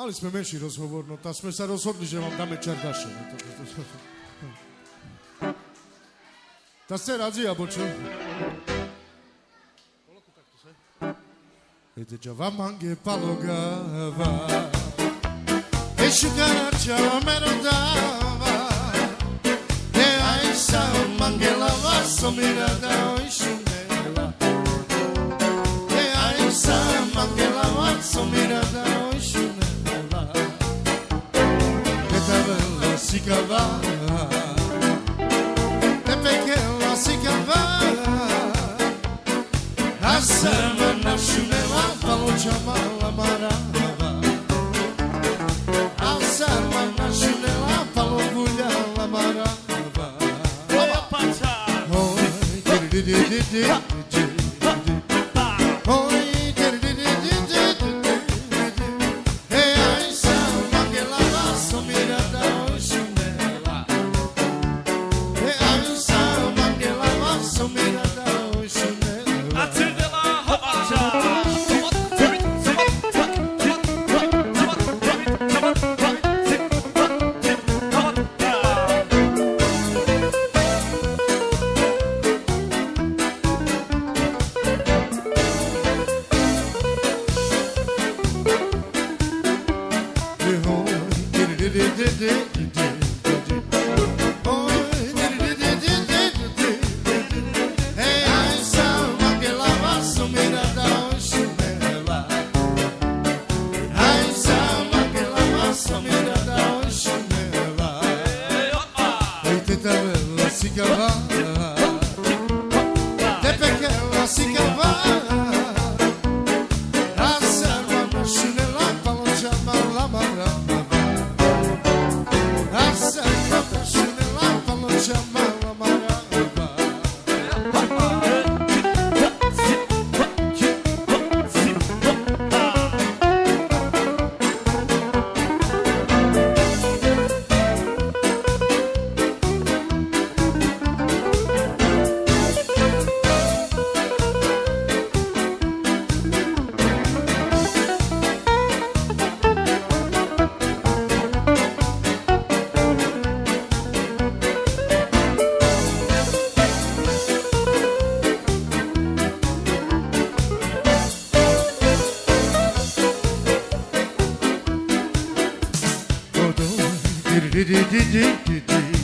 Mali sme menší rozhovor, no tam sme sa rozhodli, že vám dáme čardaše. No, Tá ste radzi, alebo čo? Edeceğim hangi palogava Eşu karaçava merodava De aysa mangelava somirada oişu nela De aysa mangelava somirada se cavar É pequeno se cavar A samba na chinela Falou de amar, amarava. A samba na chinela Falou agulha, amarava. Oi, Diri diri diri diri